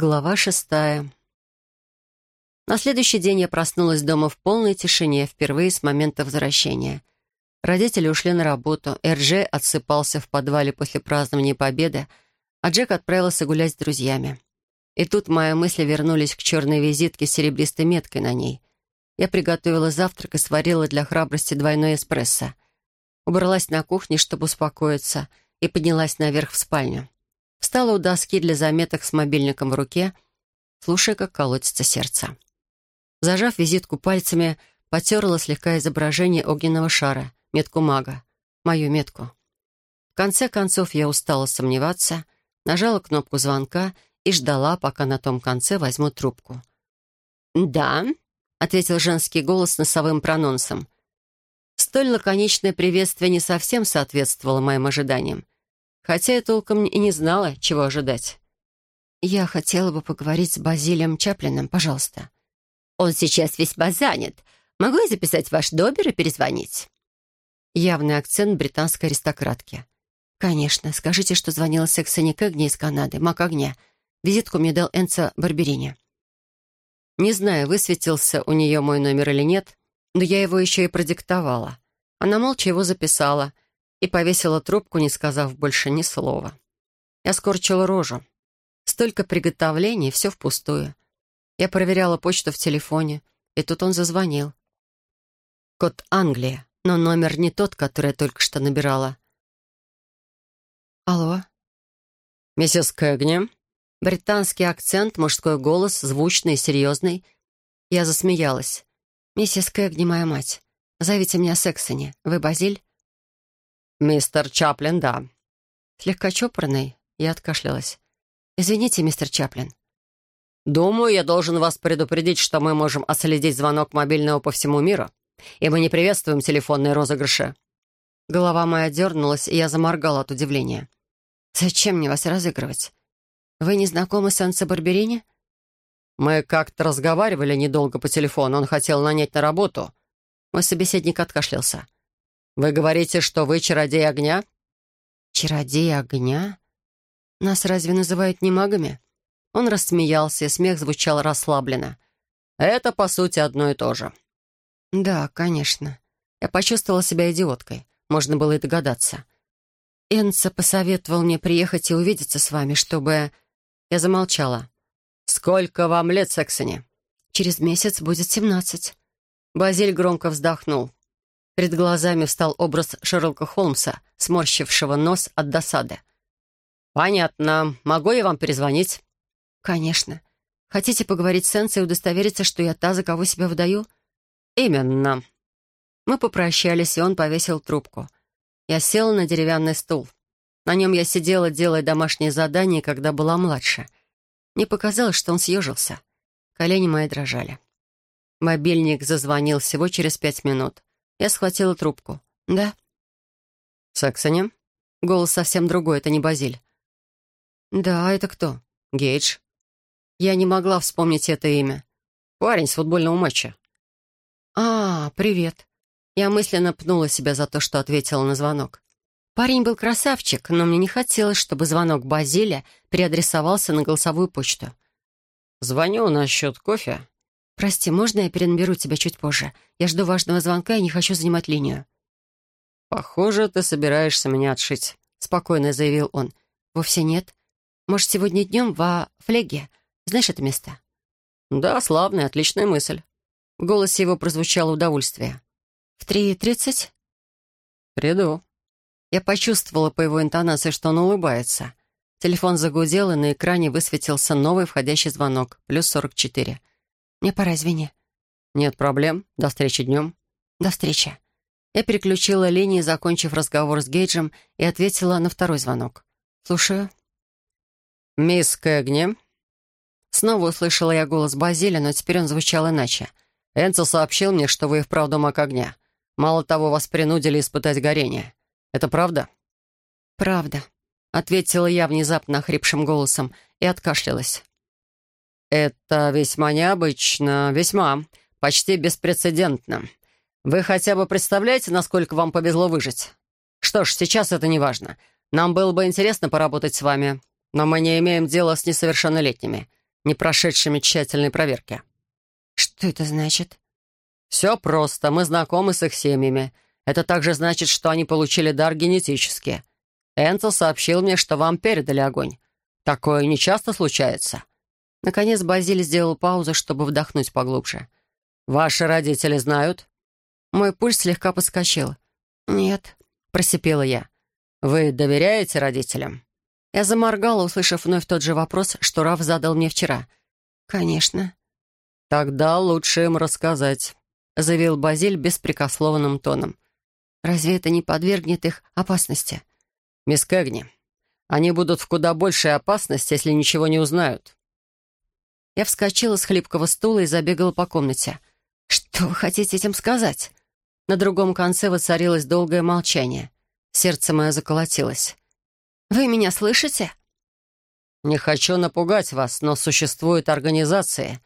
Глава шестая. На следующий день я проснулась дома в полной тишине, впервые с момента возвращения. Родители ушли на работу, Эрже отсыпался в подвале после празднования Победы, а Джек отправился гулять с друзьями. И тут мои мысли вернулись к черной визитке с серебристой меткой на ней. Я приготовила завтрак и сварила для храбрости двойной эспрессо. Убралась на кухне, чтобы успокоиться, и поднялась наверх в спальню. Встала у доски для заметок с мобильником в руке, слушая, как колотится сердце. Зажав визитку пальцами, потерла слегка изображение огненного шара, метку мага, мою метку. В конце концов я устала сомневаться, нажала кнопку звонка и ждала, пока на том конце возьму трубку. «Да», — ответил женский голос с носовым прононсом. Столь лаконичное приветствие не совсем соответствовало моим ожиданиям хотя я толком и не знала, чего ожидать. «Я хотела бы поговорить с Базилием Чаплином, пожалуйста». «Он сейчас весьма занят. Могу я записать ваш номер и перезвонить?» Явный акцент британской аристократки. «Конечно. Скажите, что звонила Сексони Кэгни из Канады, маг огня. Визитку мне дал Энца Барберини». Не знаю, высветился у нее мой номер или нет, но я его еще и продиктовала. Она молча его записала — и повесила трубку, не сказав больше ни слова. Я скорчила рожу. Столько приготовлений, все впустую. Я проверяла почту в телефоне, и тут он зазвонил. Код Англия, но номер не тот, который я только что набирала. «Алло?» «Миссис Кэгни?» Британский акцент, мужской голос, звучный и серьезный. Я засмеялась. «Миссис Кэгни, моя мать. Зовите меня Сексони. Вы Базиль?» «Мистер Чаплин, да». Слегка чопорный, я откашлялась. «Извините, мистер Чаплин». «Думаю, я должен вас предупредить, что мы можем отследить звонок мобильного по всему миру, и мы не приветствуем телефонные розыгрыши». Голова моя дернулась, и я заморгала от удивления. «Зачем мне вас разыгрывать? Вы не знакомы с Анце Барберини?» «Мы как-то разговаривали недолго по телефону. Он хотел нанять на работу». Мой собеседник откашлялся. «Вы говорите, что вы чародей огня?» «Чародей огня? Нас разве называют не магами?» Он рассмеялся, и смех звучал расслабленно. «Это, по сути, одно и то же». «Да, конечно. Я почувствовала себя идиоткой. Можно было и догадаться. Энца посоветовал мне приехать и увидеться с вами, чтобы...» Я замолчала. «Сколько вам лет, Сексони?» «Через месяц будет семнадцать». Базиль громко вздохнул. Перед глазами встал образ Шерлока Холмса, сморщившего нос от досады. «Понятно. Могу я вам перезвонить?» «Конечно. Хотите поговорить с Сенсой и удостовериться, что я та, за кого себя выдаю?» «Именно». Мы попрощались, и он повесил трубку. Я села на деревянный стул. На нем я сидела, делая домашние задания, когда была младше. Мне показалось, что он съежился. Колени мои дрожали. Мобильник зазвонил всего через пять минут. Я схватила трубку. «Да?» «Саксони?» Голос совсем другой, это не Базиль. «Да, это кто?» «Гейдж». Я не могла вспомнить это имя. «Парень с футбольного матча». «А, привет». Я мысленно пнула себя за то, что ответила на звонок. Парень был красавчик, но мне не хотелось, чтобы звонок Базиля переадресовался на голосовую почту. «Звоню насчет кофе», «Прости, можно я перенаберу тебя чуть позже? Я жду важного звонка и не хочу занимать линию». «Похоже, ты собираешься меня отшить», — спокойно заявил он. «Вовсе нет. Может, сегодня днем во Флеге? Знаешь это место?» «Да, славная, отличная мысль». В голосе его прозвучало удовольствие. «В три тридцать?» «Приду». Я почувствовала по его интонации, что он улыбается. Телефон загудел, и на экране высветился новый входящий звонок. Плюс сорок четыре. Мне пора, извини». «Нет проблем. До встречи днем». «До встречи». Я переключила линии, закончив разговор с Гейджем, и ответила на второй звонок. «Слушаю». «Мисс Кэгни?» Снова услышала я голос Базиля, но теперь он звучал иначе. «Энцо сообщил мне, что вы и вправду маг огня. Мало того, вас принудили испытать горение. Это правда?» «Правда», — ответила я внезапно хрипшим голосом и откашлялась. «Это весьма необычно, весьма, почти беспрецедентно. Вы хотя бы представляете, насколько вам повезло выжить? Что ж, сейчас это не важно. Нам было бы интересно поработать с вами, но мы не имеем дела с несовершеннолетними. не прошедшими тщательной проверки. Что это значит? Все просто. Мы знакомы с их семьями. Это также значит, что они получили дар генетически. Энцел сообщил мне, что вам передали огонь. Такое не часто случается. Наконец Базиль сделал паузу, чтобы вдохнуть поглубже. «Ваши родители знают?» Мой пульс слегка подскочил. «Нет», — просипела я. «Вы доверяете родителям?» Я заморгала, услышав вновь тот же вопрос, что Раф задал мне вчера. «Конечно». «Тогда лучше им рассказать», — заявил Базиль беспрекословным тоном. «Разве это не подвергнет их опасности?» «Мисс Кэгни, они будут в куда большей опасности, если ничего не узнают». Я вскочила с хлипкого стула и забегала по комнате. «Что вы хотите этим сказать?» На другом конце воцарилось долгое молчание. Сердце мое заколотилось. «Вы меня слышите?» «Не хочу напугать вас, но существуют организации,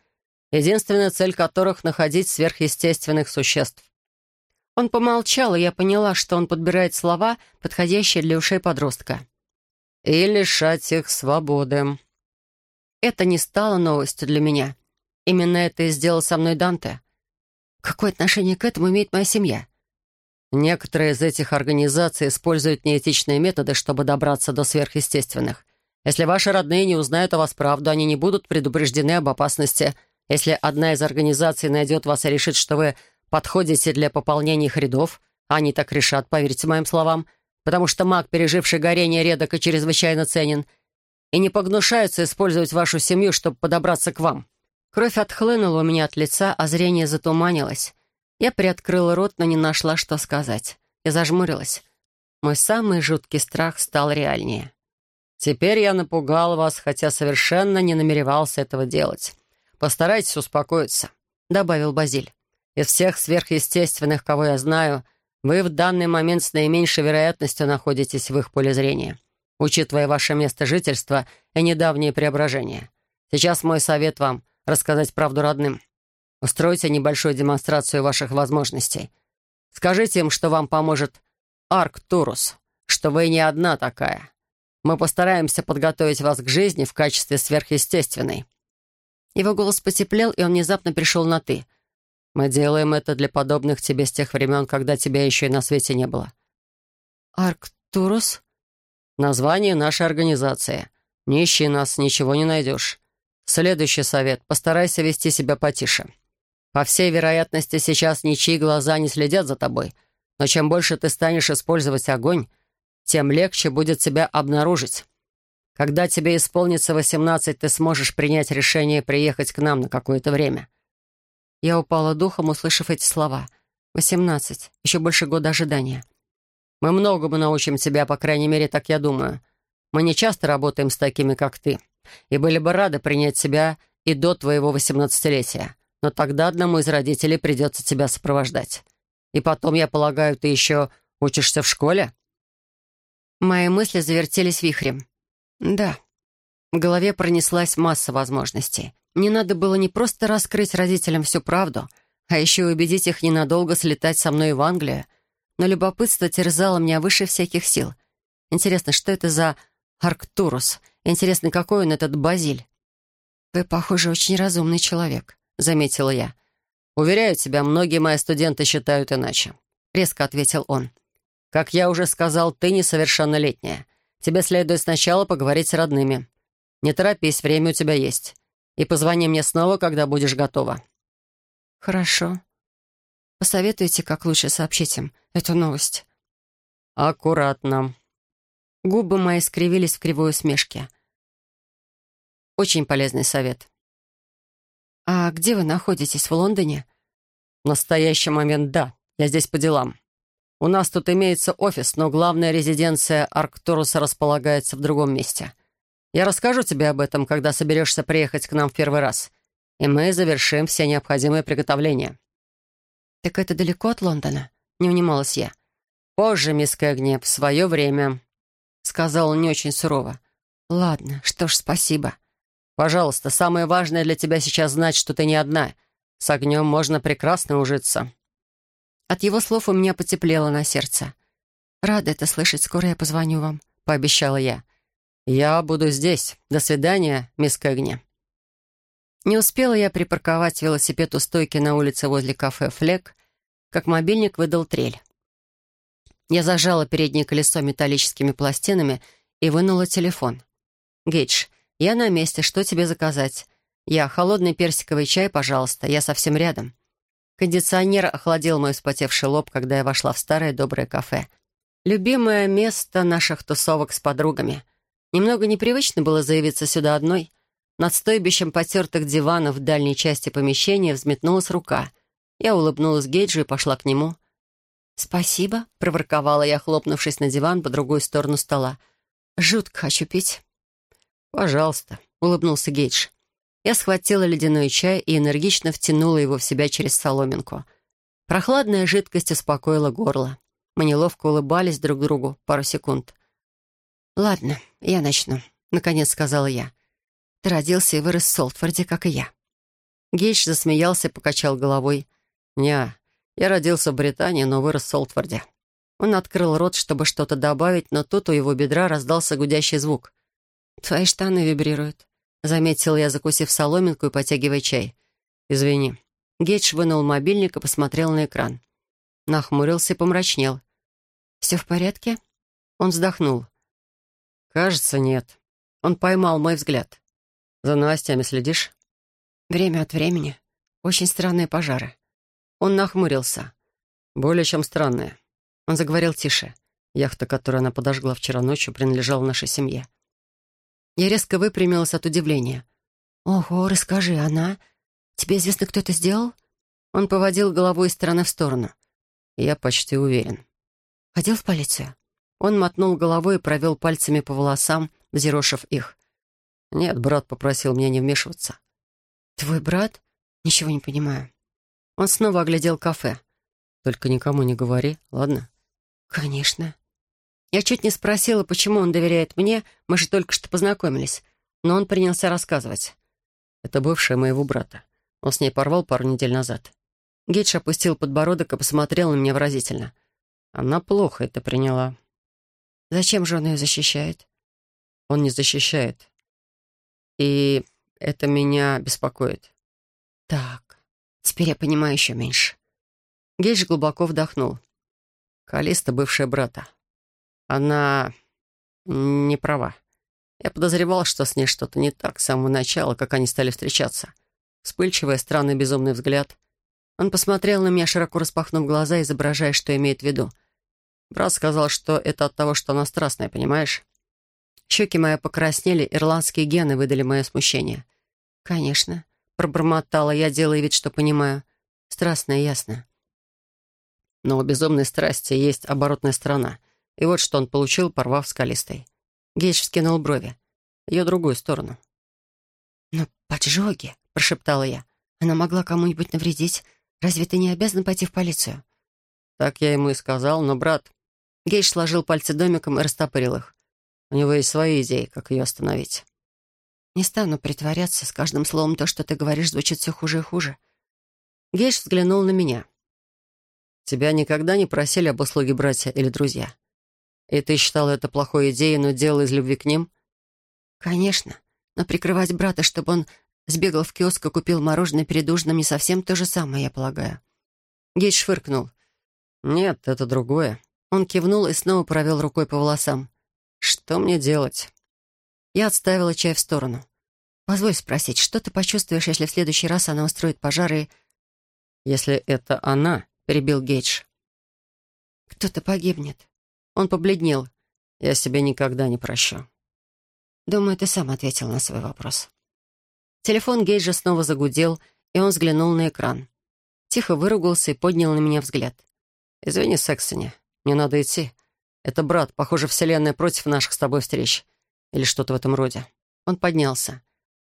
единственная цель которых — находить сверхъестественных существ». Он помолчал, и я поняла, что он подбирает слова, подходящие для ушей подростка. «И лишать их свободы». Это не стало новостью для меня. Именно это и сделал со мной Данте. Какое отношение к этому имеет моя семья? Некоторые из этих организаций используют неэтичные методы, чтобы добраться до сверхъестественных. Если ваши родные не узнают о вас правду, они не будут предупреждены об опасности. Если одна из организаций найдет вас и решит, что вы подходите для пополнения их рядов, они так решат, поверьте моим словам, потому что маг, переживший горение, редок и чрезвычайно ценен, и не погнушаются использовать вашу семью, чтобы подобраться к вам. Кровь отхлынула у меня от лица, а зрение затуманилось. Я приоткрыла рот, но не нашла, что сказать. Я зажмурилась. Мой самый жуткий страх стал реальнее. «Теперь я напугал вас, хотя совершенно не намеревался этого делать. Постарайтесь успокоиться», — добавил Базиль. «Из всех сверхъестественных, кого я знаю, вы в данный момент с наименьшей вероятностью находитесь в их поле зрения, учитывая ваше место жительства и недавние преображения. Сейчас мой совет вам — рассказать правду родным. Устройте небольшую демонстрацию ваших возможностей. Скажите им, что вам поможет Арктурус, что вы не одна такая. Мы постараемся подготовить вас к жизни в качестве сверхъестественной». Его голос потеплел, и он внезапно пришел на «ты». «Мы делаем это для подобных тебе с тех времен, когда тебя еще и на свете не было». «Арктурус?» «Название нашей организации. Не ищи нас, ничего не найдешь. Следующий совет. Постарайся вести себя потише. По всей вероятности, сейчас ничьи глаза не следят за тобой, но чем больше ты станешь использовать огонь, тем легче будет тебя обнаружить. Когда тебе исполнится восемнадцать, ты сможешь принять решение приехать к нам на какое-то время». Я упала духом, услышав эти слова. «Восемнадцать. Еще больше года ожидания». «Мы многому научим тебя, по крайней мере, так я думаю. Мы не часто работаем с такими, как ты, и были бы рады принять тебя и до твоего восемнадцатилетия но тогда одному из родителей придется тебя сопровождать. И потом, я полагаю, ты еще учишься в школе?» Мои мысли завертелись вихрем. «Да». В голове пронеслась масса возможностей. Мне надо было не просто раскрыть родителям всю правду, а еще убедить их ненадолго слетать со мной в Англию. Но любопытство терзало меня выше всяких сил. Интересно, что это за Арктурус? Интересно, какой он этот Базиль? «Вы, похоже, очень разумный человек», — заметила я. «Уверяю тебя, многие мои студенты считают иначе», — резко ответил он. «Как я уже сказал, ты несовершеннолетняя. Тебе следует сначала поговорить с родными. Не торопись, время у тебя есть. И позвони мне снова, когда будешь готова». «Хорошо. Посоветуйте, как лучше сообщить им эту новость». «Аккуратно». Губы мои скривились в кривой усмешке. «Очень полезный совет. «А где вы находитесь, в Лондоне?» «В настоящий момент да. Я здесь по делам. У нас тут имеется офис, но главная резиденция Арктуруса располагается в другом месте. Я расскажу тебе об этом, когда соберешься приехать к нам в первый раз, и мы завершим все необходимые приготовления». «Так это далеко от Лондона?» — не унималась я. «Позже, мисс Кэгни, в свое время», — сказал он не очень сурово. «Ладно, что ж, спасибо». Пожалуйста, самое важное для тебя сейчас знать, что ты не одна. С огнем можно прекрасно ужиться». От его слов у меня потеплело на сердце. «Рада это слышать. Скоро я позвоню вам», — пообещала я. «Я буду здесь. До свидания, мисс Кэгни». Не успела я припарковать велосипед у стойки на улице возле кафе «Флек», как мобильник выдал трель. Я зажала переднее колесо металлическими пластинами и вынула телефон. «Гейдж, я на месте. Что тебе заказать?» «Я. Холодный персиковый чай, пожалуйста. Я совсем рядом». Кондиционер охладил мой вспотевший лоб, когда я вошла в старое доброе кафе. Любимое место наших тусовок с подругами. Немного непривычно было заявиться сюда одной — над стойбищем потертых диванов в дальней части помещения взметнулась рука. Я улыбнулась Гейджу и пошла к нему. «Спасибо», — проворковала я, хлопнувшись на диван по другую сторону стола. «Жутко хочу пить». «Пожалуйста», — улыбнулся Гейдж. Я схватила ледяной чай и энергично втянула его в себя через соломинку. Прохладная жидкость успокоила горло. Мы неловко улыбались друг другу пару секунд. «Ладно, я начну», — наконец сказала я. Ты родился и вырос в Солтфорде, как и я». Гейдж засмеялся и покачал головой. «Не, я родился в Британии, но вырос в Солтфорде». Он открыл рот, чтобы что-то добавить, но тут у его бедра раздался гудящий звук. «Твои штаны вибрируют», — заметил я, закусив соломинку и потягивая чай. «Извини». Гейдж вынул мобильник и посмотрел на экран. Нахмурился и помрачнел. «Все в порядке?» Он вздохнул. «Кажется, нет». Он поймал мой взгляд. За новостями следишь?» «Время от времени. Очень странные пожары». Он нахмурился. «Более чем странные». Он заговорил тише. Яхта, которую она подожгла вчера ночью, принадлежала нашей семье. Я резко выпрямилась от удивления. «Ого, расскажи, она... Тебе известно, кто это сделал?» Он поводил головой из стороны в сторону. «Я почти уверен». «Ходил в полицию?» Он мотнул головой и провел пальцами по волосам, взъерошив их. «Нет, брат попросил меня не вмешиваться». «Твой брат? Ничего не понимаю». Он снова оглядел кафе. «Только никому не говори, ладно?» «Конечно». Я чуть не спросила, почему он доверяет мне, мы же только что познакомились. Но он принялся рассказывать. «Это бывшая моего брата. Он с ней порвал пару недель назад». Гейдж опустил подбородок и посмотрел на меня выразительно. Она плохо это приняла. «Зачем же он ее защищает?» «Он не защищает. И это меня беспокоит. Так, теперь я понимаю еще меньше. Гейдж глубоко вдохнул. Калиста — бывшая брата. Она не права. Я подозревал, что с ней что-то не так с самого начала, как они стали встречаться. Вспыльчивый, странный, безумный взгляд. Он посмотрел на меня, широко распахнув глаза, изображая, что имеет в виду. Брат сказал, что это от того, что она страстная, понимаешь? Щеки мои покраснели, ирландские гены выдали мое смущение. «Конечно», — пробормотала я, делая вид, что понимаю. Страстно и ясно. Но у безумной страсти есть оборотная сторона. И вот что он получил, порвав скалистой. Гейдж скинул брови. Ее другую сторону. «Но поджоги», — прошептала я. «Она могла кому-нибудь навредить. Разве ты не обязан пойти в полицию?» Так я ему и сказал, но брат... Гейдж сложил пальцы домиком и растопырил их. У него есть свои идеи, как ее остановить. Не стану притворяться. С каждым словом то, что ты говоришь, звучит все хуже и хуже. Гейш взглянул на меня. Тебя никогда не просили об услуге братья или друзья? И ты считал это плохой идеей, но делал из любви к ним? Конечно. Но прикрывать брата, чтобы он сбегал в киоск и купил мороженое перед ужином, не совсем то же самое, я полагаю. Гейш фыркнул. «Нет, это другое». Он кивнул и снова провел рукой по волосам. Что мне делать? Я отставила чай в сторону. Позволь спросить, что ты почувствуешь, если в следующий раз она устроит пожар и... Если это она, перебил Гейдж. Кто-то погибнет. Он побледнел. Я себе никогда не прощу. Думаю, ты сам ответил на свой вопрос. Телефон Гейджа снова загудел, и он взглянул на экран. Тихо выругался и поднял на меня взгляд. «Извини, Сексони, мне надо идти. Это брат. Похоже, Вселенная против наших с тобой встреч. Или что-то в этом роде. Он поднялся.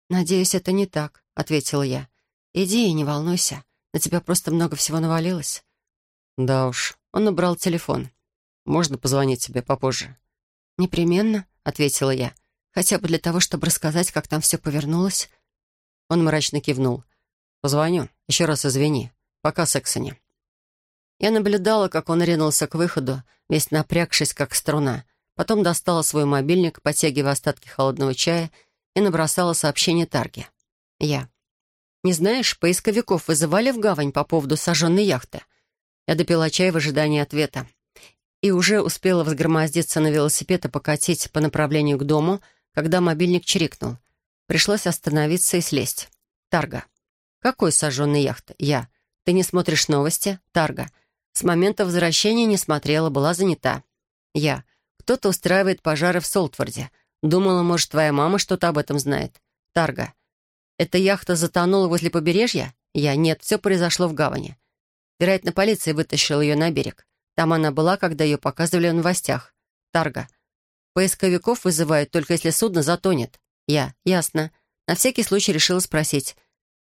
«Надеюсь, это не так», — ответила я. «Иди и не волнуйся. На тебя просто много всего навалилось». «Да уж». Он набрал телефон. «Можно позвонить тебе попозже?» «Непременно», — ответила я. «Хотя бы для того, чтобы рассказать, как там все повернулось». Он мрачно кивнул. «Позвоню. Еще раз извини. Пока, Сексони». Я наблюдала, как он ринулся к выходу, весь напрягшись, как струна. Потом достала свой мобильник, подтягивая остатки холодного чая, и набросала сообщение Тарге. Я. «Не знаешь, поисковиков вызывали в гавань по поводу сожженной яхты?» Я допила чай в ожидании ответа. И уже успела взгромоздиться на велосипед и покатить по направлению к дому, когда мобильник чирикнул. Пришлось остановиться и слезть. Тарга. «Какой сожженной яхты?» «Я». «Ты не смотришь новости?» «Тарга». С момента возвращения не смотрела, была занята. «Я». «Кто-то устраивает пожары в Солтварде. Думала, может, твоя мама что-то об этом знает». «Тарга». «Эта яхта затонула возле побережья?» «Я». «Нет, все произошло в гавани». Вероятно, полиция вытащила ее на берег. Там она была, когда ее показывали в новостях. Тарга. Поисковиков вызывают, только если судно затонет. Я. Ясно. На всякий случай решила спросить.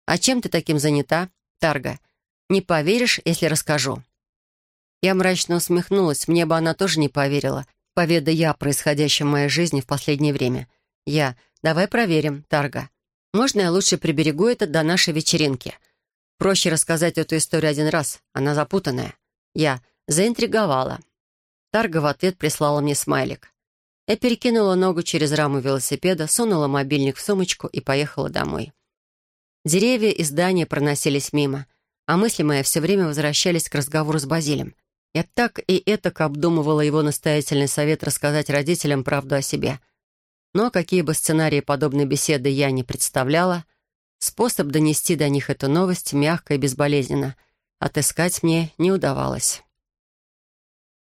«А чем ты таким занята?» Тарга. «Не поверишь, если расскажу». Я мрачно усмехнулась. Мне бы она тоже не поверила, поведа я о происходящем в моей жизни в последнее время. Я. «Давай проверим, Тарга. Можно я лучше приберегу это до нашей вечеринки?» Проще рассказать эту историю один раз. Она запутанная. Я заинтриговала. Тарга в ответ прислала мне смайлик. Я перекинула ногу через раму велосипеда, сунула мобильник в сумочку и поехала домой. Деревья и здания проносились мимо, а мысли мои все время возвращались к разговору с Базилем. Я так и этак обдумывала его настоятельный совет рассказать родителям правду о себе. Но какие бы сценарии подобной беседы я не представляла — Способ донести до них эту новость мягко и безболезненно отыскать мне не удавалось.